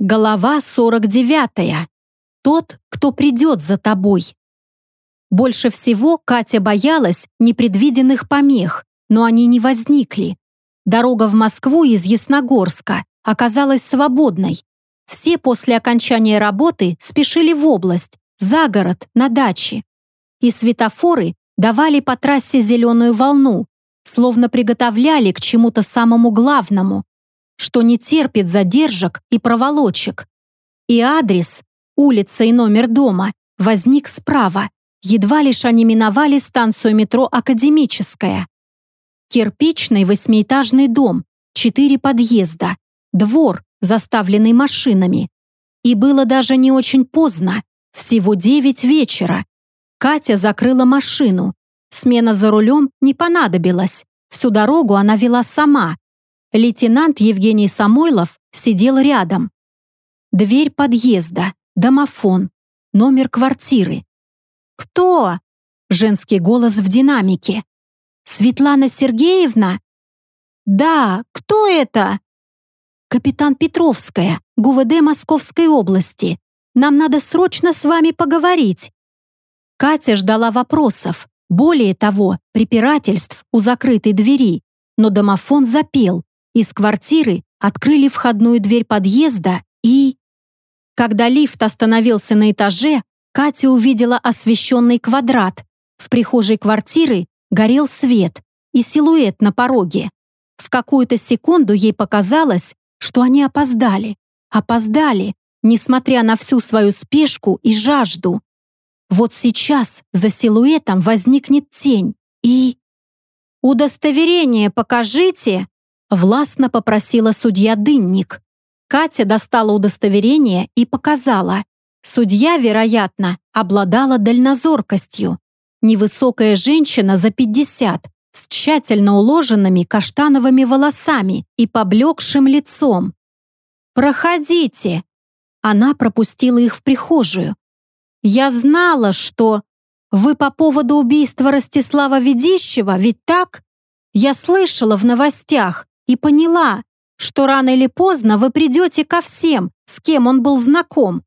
Голова 49. Тот, кто придет за тобой. Больше всего Катя боялась непредвиденных помех, но они не возникли. Дорога в Москву из Ясногорска оказалась свободной. Все после окончания работы спешили в область, за город, на даче. И светофоры давали по трассе зеленую волну, словно приготовляли к чему-то самому главному, что не терпит задержек и проволочек. И адрес, улица и номер дома возник справа, едва лишь они миновали станцию метро «Академическая». Кирпичный восьмиэтажный дом, четыре подъезда, двор, заставленный машинами. И было даже не очень поздно, всего девять вечера. Катя закрыла машину. Смена за рулем не понадобилась. Всю дорогу она вела сама, Лейтенант Евгений Самойлов сидел рядом. Дверь подъезда, домофон, номер квартиры. «Кто?» – женский голос в динамике. «Светлана Сергеевна?» «Да, кто это?» «Капитан Петровская, ГУВД Московской области. Нам надо срочно с вами поговорить». Катя ждала вопросов, более того, препирательств у закрытой двери, но домофон запел, из квартиры открыли входную дверь подъезда и... Когда лифт остановился на этаже, Катя увидела освещенный квадрат. В прихожей квартиры горел свет и силуэт на пороге. В какую-то секунду ей показалось, что они опоздали. Опоздали, несмотря на всю свою спешку и жажду. Вот сейчас за силуэтом возникнет тень и... «Удостоверение покажите!» Властно попросила судья Дынник. Катя достала удостоверение и показала. Судья, вероятно, обладала дальнозоркостью. Невысокая женщина за 50, с тщательно уложенными каштановыми волосами и поблекшим лицом. «Проходите!» Она пропустила их в прихожую. «Я знала, что...» «Вы по поводу убийства Ростислава Ведищева, ведь так?» «Я слышала в новостях и поняла, что рано или поздно вы придете ко всем, с кем он был знаком.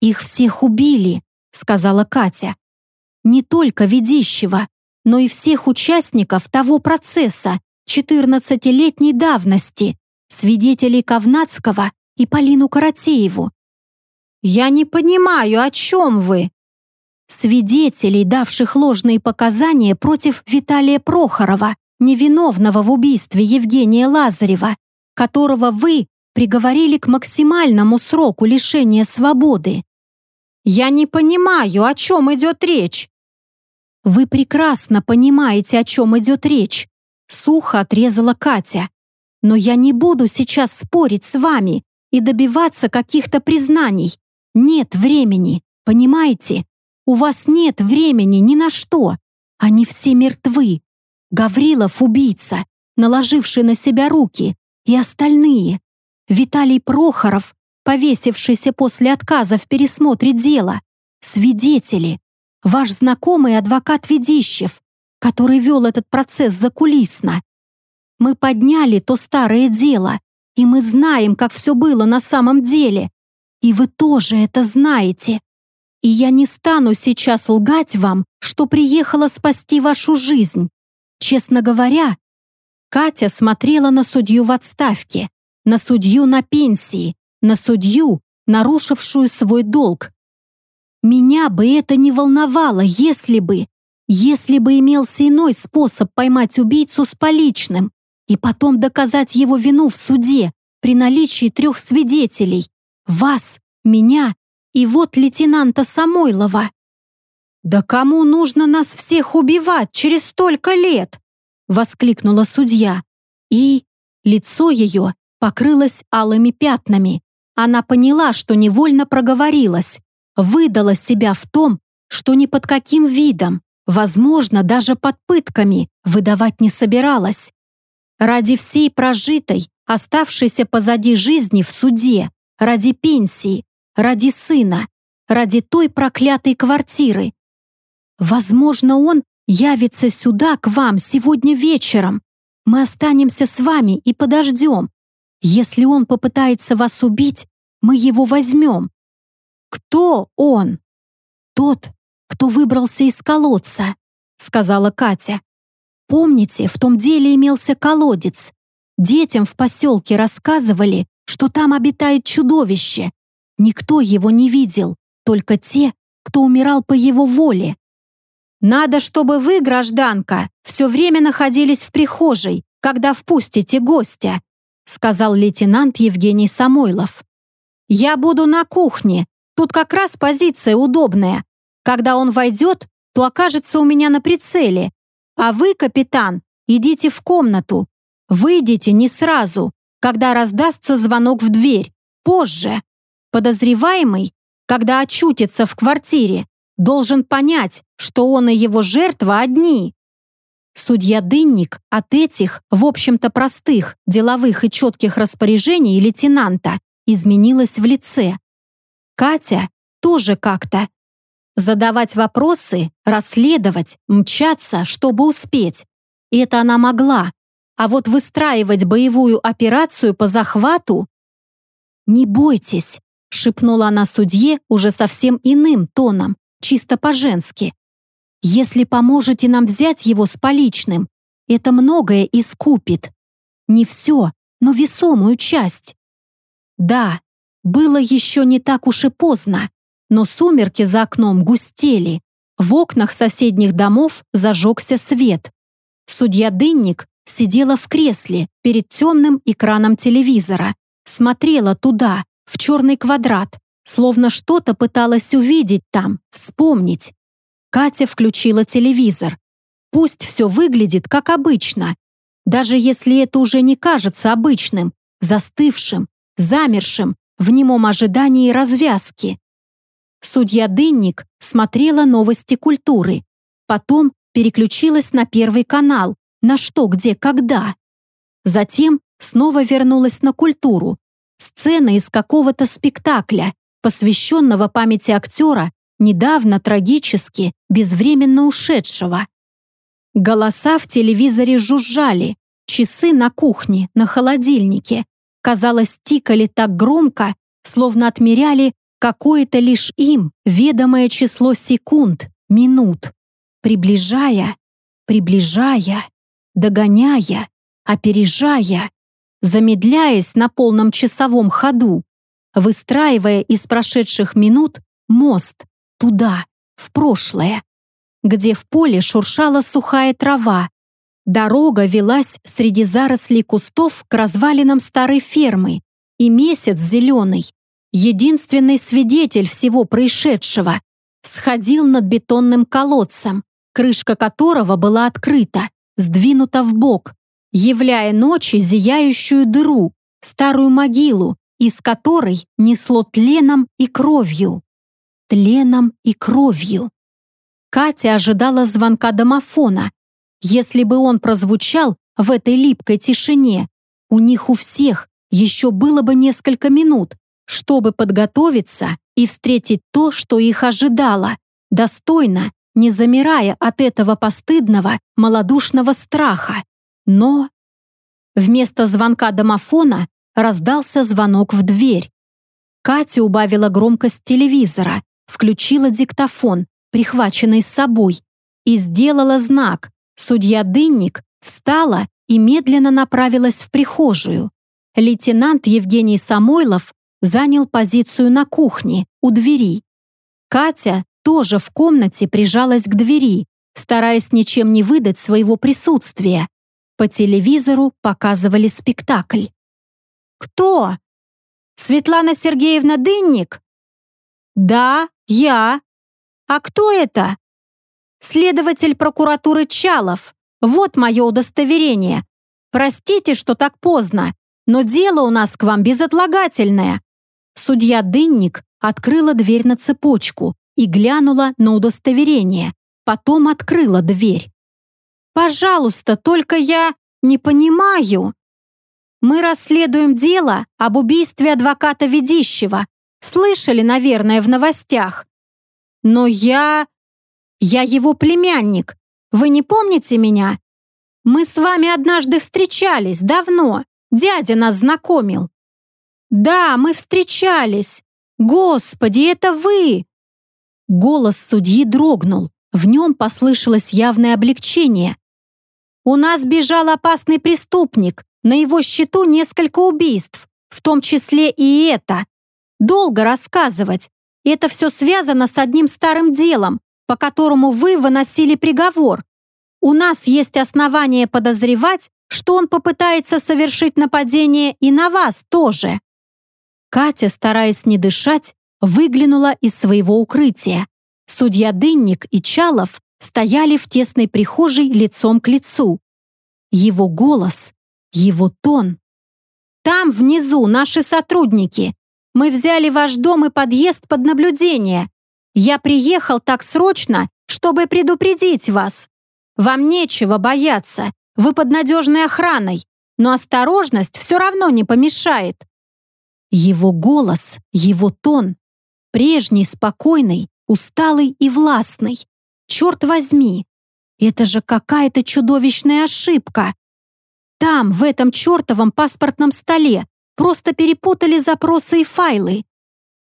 «Их всех убили», — сказала Катя. «Не только ведищего, но и всех участников того процесса 14-летней давности, свидетелей Ковнацкого и Полину Каратееву. «Я не понимаю, о чем вы?» Свидетелей, давших ложные показания против Виталия Прохорова, невиновного в убийстве Евгения Лазарева, которого вы приговорили к максимальному сроку лишения свободы. Я не понимаю, о чем идет речь. Вы прекрасно понимаете, о чем идет речь, сухо отрезала Катя. Но я не буду сейчас спорить с вами и добиваться каких-то признаний. Нет времени, понимаете? У вас нет времени ни на что. Они все мертвы, Гаврилов – убийца, наложивший на себя руки, и остальные. Виталий Прохоров, повесившийся после отказа в пересмотре дела. Свидетели. Ваш знакомый адвокат Ведищев, который вел этот процесс закулисно. Мы подняли то старое дело, и мы знаем, как все было на самом деле. И вы тоже это знаете. И я не стану сейчас лгать вам, что приехала спасти вашу жизнь. Честно говоря, Катя смотрела на судью в отставке, на судью на пенсии, на судью, нарушившую свой долг. Меня бы это не волновало, если бы, если бы имелся иной способ поймать убийцу с поличным и потом доказать его вину в суде при наличии трех свидетелей – вас, меня и вот лейтенанта Самойлова. «Да кому нужно нас всех убивать через столько лет?» — воскликнула судья. И лицо ее покрылось алыми пятнами. Она поняла, что невольно проговорилась, выдала себя в том, что ни под каким видом, возможно, даже под пытками, выдавать не собиралась. Ради всей прожитой, оставшейся позади жизни в суде, ради пенсии, ради сына, ради той проклятой квартиры, Возможно, он явится сюда к вам сегодня вечером. Мы останемся с вами и подождем. Если он попытается вас убить, мы его возьмем. Кто он? Тот, кто выбрался из колодца, сказала Катя. Помните, в том деле имелся колодец. Детям в поселке рассказывали, что там обитает чудовище. Никто его не видел, только те, кто умирал по его воле. Надо, чтобы вы, гражданка, все время находились в прихожей, когда впустите гостя, сказал лейтенант Евгений Самойлов. Я буду на кухне. Тут как раз позиция удобная. Когда он войдет, то окажется у меня на прицеле. А вы, капитан, идите в комнату. Выйдите не сразу, когда раздастся звонок в дверь. Позже. Подозреваемый, когда очутится в квартире, должен понять, что он и его жертва одни. Судья Дынник от этих, в общем-то простых, деловых и четких распоряжений лейтенанта изменилась в лице. Катя тоже как-то. Задавать вопросы, расследовать, мчаться, чтобы успеть. Это она могла. А вот выстраивать боевую операцию по захвату... «Не бойтесь», — шепнула она судье уже совсем иным тоном, чисто по-женски. «Если поможете нам взять его с поличным, это многое искупит. Не все, но весомую часть». Да, было еще не так уж и поздно, но сумерки за окном густели. В окнах соседних домов зажегся свет. Судья Дынник сидела в кресле перед темным экраном телевизора, смотрела туда, в черный квадрат, словно что-то пыталась увидеть там, вспомнить. Катя включила телевизор. Пусть все выглядит как обычно, даже если это уже не кажется обычным, застывшим, замершим в немом ожидании развязки. Судья Дынник смотрела новости культуры, потом переключилась на Первый канал, на что, где, когда. Затем снова вернулась на культуру, сцена из какого-то спектакля, посвященного памяти актера, недавно трагически, безвременно ушедшего. Голоса в телевизоре жужжали, часы на кухне, на холодильнике, казалось, тикали так громко, словно отмеряли какое-то лишь им ведомое число секунд, минут, приближая, приближая, догоняя, опережая, замедляясь на полном часовом ходу, выстраивая из прошедших минут мост туда, в прошлое, где в поле шуршала сухая трава, Дорога велась среди зарослей кустов к развалинам старой фермы, и месяц зеленый, единственный свидетель всего происшедшего, всходил над бетонным колодцем, крышка которого была открыта, сдвинута в бок, являя ночи зияющую дыру, старую могилу, из которой несло тленом и кровью. Тленом и кровью. Катя ожидала звонка домофона, если бы он прозвучал в этой липкой тишине, у них у всех еще было бы несколько минут, чтобы подготовиться и встретить то, что их ожидало, достойно, не замирая от этого постыдного, малодушного страха. Но вместо звонка домофона раздался звонок в дверь. Катя убавила громкость телевизора, включила диктофон, прихваченный с собой, и сделала знак, Судья Дынник встала и медленно направилась в прихожую. Лейтенант Евгений Самойлов занял позицию на кухне, у двери. Катя тоже в комнате прижалась к двери, стараясь ничем не выдать своего присутствия. По телевизору показывали спектакль. «Кто? Светлана Сергеевна Дынник?» «Да, я. А кто это?» Следователь прокуратуры Чалов. Вот мое удостоверение. Простите, что так поздно, но дело у нас к вам безотлагательное». Судья Дынник открыла дверь на цепочку и глянула на удостоверение, потом открыла дверь. «Пожалуйста, только я не понимаю. Мы расследуем дело об убийстве адвоката Ведищева. Слышали, наверное, в новостях. Но я... Я его племянник. Вы не помните меня? Мы с вами однажды встречались, давно. Дядя нас знакомил». «Да, мы встречались! Господи, это вы!» Голос судьи дрогнул. В нем послышалось явное облегчение. «У нас бежал опасный преступник. На его счету несколько убийств, в том числе и это. Долго рассказывать. Это все связано с одним старым делом, по которому вы выносили приговор. У нас есть основания подозревать, что он попытается совершить нападение и на вас тоже». Катя, стараясь не дышать, выглянула из своего укрытия. Судья Дынник и Чалов стояли в тесной прихожей лицом к лицу. Его голос, его тон. «Там внизу наши сотрудники. Мы взяли ваш дом и подъезд под наблюдение. Я приехал так срочно, чтобы предупредить вас. Вам нечего бояться. Вы под надежной охраной. Но осторожность все равно не помешает». Его голос, его тон. Прежний, спокойный, усталый и властный. Черт возьми, это же какая-то чудовищная ошибка. Там, в этом чертовом паспортном столе, просто перепутали запросы и файлы.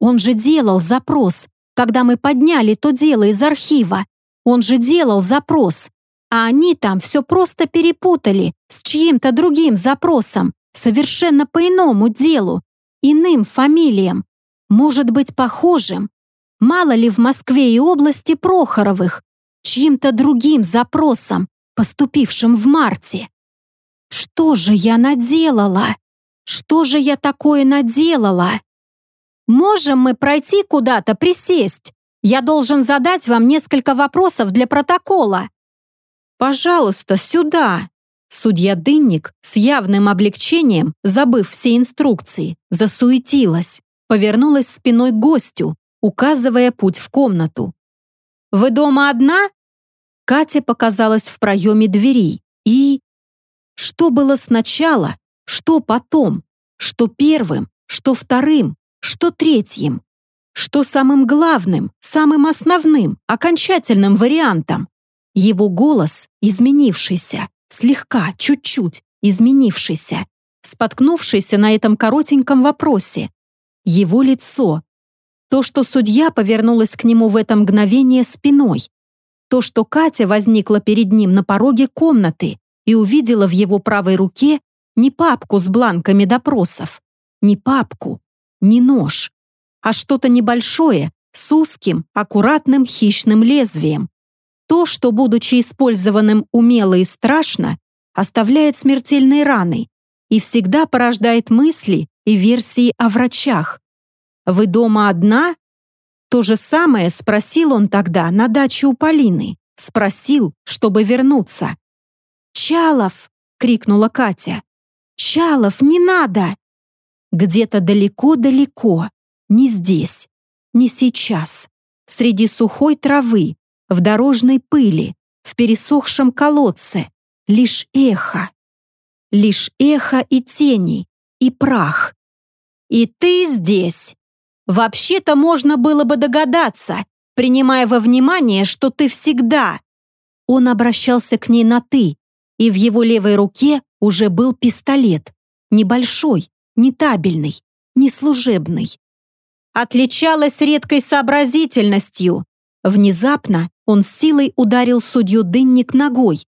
Он же делал запрос, когда мы подняли то дело из архива. Он же делал запрос. А они там все просто перепутали с чьим-то другим запросом, совершенно по иному делу, иным фамилиям, может быть, похожим. Мало ли в Москве и области Прохоровых, чьим-то другим запросом, поступившим в марте. Что же я наделала? Что же я такое наделала? Можем мы пройти куда-то, присесть? Я должен задать вам несколько вопросов для протокола. Пожалуйста, сюда. Судья Дынник с явным облегчением, забыв все инструкции, засуетилась, повернулась спиной к гостю, указывая путь в комнату. «Вы дома одна?» Катя показалась в проеме двери и... Что было сначала, что потом, что первым, что вторым, что третьим, что самым главным, самым основным, окончательным вариантом. Его голос, изменившийся, слегка, чуть-чуть изменившийся, споткнувшийся на этом коротеньком вопросе. Его лицо. То, что судья повернулась к нему в это мгновение спиной. То, что Катя возникла перед ним на пороге комнаты и увидела в его правой руке не папку с бланками допросов, не папку, не нож, а что-то небольшое с узким, аккуратным хищным лезвием, то, что, будучи использованным умело и страшно, оставляет смертельные раны и всегда порождает мысли и версии о врачах. «Вы дома одна?» То же самое спросил он тогда на даче у Полины. Спросил, чтобы вернуться. «Чалов!» — крикнула Катя. «Чалов, не надо!» Где-то далеко-далеко, не здесь, не сейчас, среди сухой травы, в дорожной пыли, в пересохшем колодце, лишь эхо. Лишь эхо и тени, и прах. И ты здесь. Вообще-то можно было бы догадаться, принимая во внимание, что ты всегда. Он обращался к ней на «ты», и в его левой руке уже был пистолет. Небольшой, не табельный, не служебный. Отличалась редкой сообразительностью. Внезапно он силой ударил судью Дынник ногой,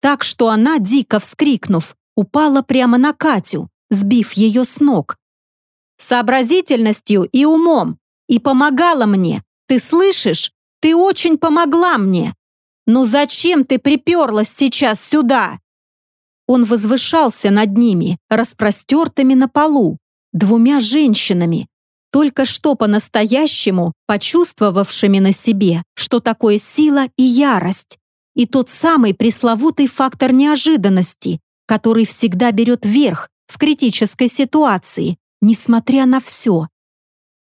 так что она, дико вскрикнув, упала прямо на Катю, сбив ее с ног. Сообразительностью и умом. И помогала мне. Ты слышишь? Ты очень помогла мне. Ну зачем ты приперлась сейчас сюда? Он возвышался над ними, распростертыми на полу, двумя женщинами, только что по-настоящему почувствовавшими на себе, что такое сила и ярость, и тот самый пресловутый фактор неожиданности, который всегда берет верх в критической ситуации, несмотря на все.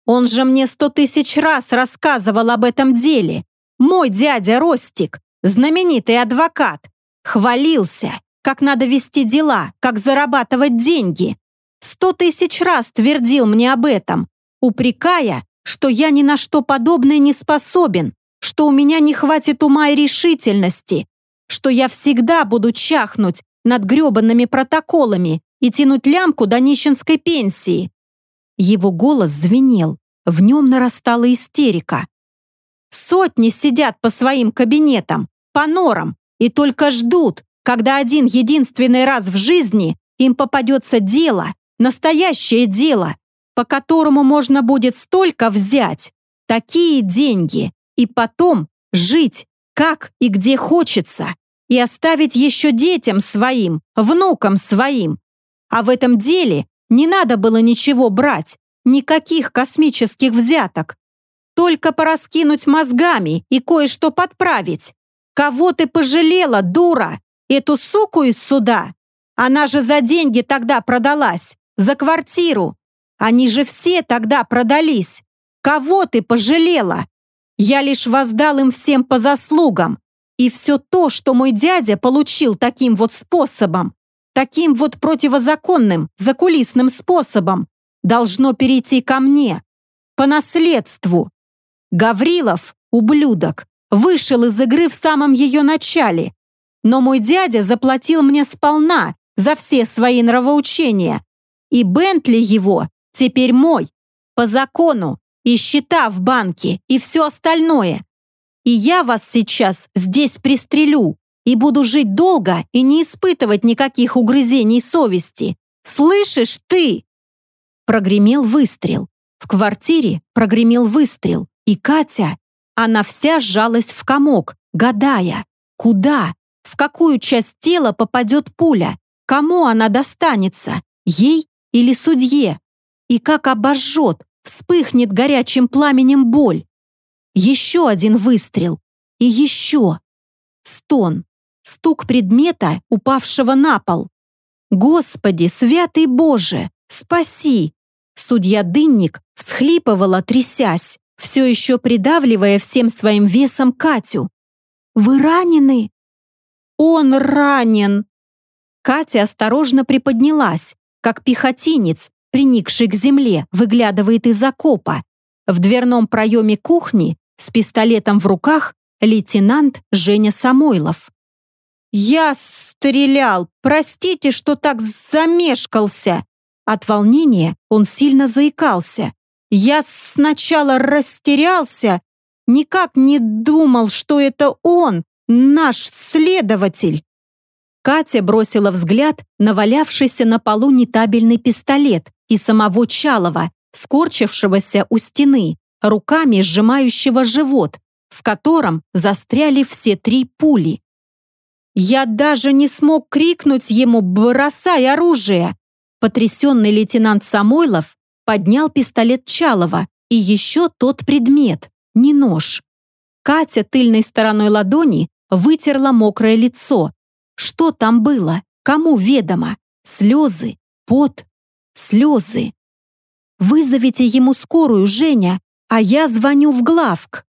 Он же мне сто тысяч раз рассказывал об этом деле. Мой дядя Ростик, знаменитый адвокат, хвалился, как надо вести дела, как зарабатывать деньги. Сто тысяч раз твердил мне об этом, упрекая, что я ни на что подобное не способен, что у меня не хватит ума и решительности, что я всегда буду чахнуть над грёбаными протоколами и тянуть лямку до нищенской пенсии. Его голос звенел, в нем нарастала истерика. «Сотни сидят по своим кабинетам, по норам, и только ждут, когда один единственный раз в жизни им попадется дело, настоящее дело, по которому можно будет столько взять, такие деньги, и потом жить, как и где хочется, и оставить еще детям своим, внукам своим. А в этом деле не надо было ничего брать, никаких космических взяток. Только пораскинуть мозгами и кое-что подправить. Кого ты пожалела, дура? Эту суку из суда? Она же за деньги тогда продалась, за квартиру. Они же все тогда продались. Кого ты пожалела? Я лишь воздал им всем по заслугам. И все то, что мой дядя получил таким вот способом, таким вот противозаконным, закулисным способом, должно перейти ко мне, по наследству. Гаврилов, ублюдок, вышел из игры в самом ее начале, но мой дядя заплатил мне сполна за все свои нравоучения, и Бентли его теперь мой, по закону, и счета в банке, и все остальное. И я вас сейчас здесь пристрелю и буду жить долго и не испытывать никаких угрызений совести. Слышишь ты?» Прогремел выстрел. В квартире прогремел выстрел. И Катя, она вся сжалась в комок, гадая, куда, в какую часть тела попадет пуля, кому она достанется, ей или судье, и как обожжет, вспыхнет горячим пламенем боль. Еще один выстрел. И еще. Стон. Стук предмета, упавшего на пол. «Господи, святый Боже, спаси!» Судья Дынник всхлипывала, трясясь, все еще придавливая всем своим весом Катю. «Вы ранены?» «Он ранен!» Катя осторожно приподнялась, как пехотинец, приникший к земле, выглядывает из окопа. В дверном проеме кухни с пистолетом в руках лейтенант Женя Самойлов. «Я стрелял! Простите, что так замешкался!» От волнения он сильно заикался. «Я сначала растерялся, никак не думал, что это он, наш следователь!» Катя бросила взгляд на валявшийся на полу нетабельный пистолет и самого Чалова, скорчившегося у стены, руками сжимающего живот, в котором застряли все три пули. Я даже не смог крикнуть ему «бросай оружие!» Потрясенный лейтенант Самойлов поднял пистолет Чалова и еще тот предмет, не нож. Катя тыльной стороной ладони вытерла мокрое лицо. Что там было? Кому ведомо? Слезы, пот, слезы. «Вызовите ему скорую, Женя, а я звоню в главк».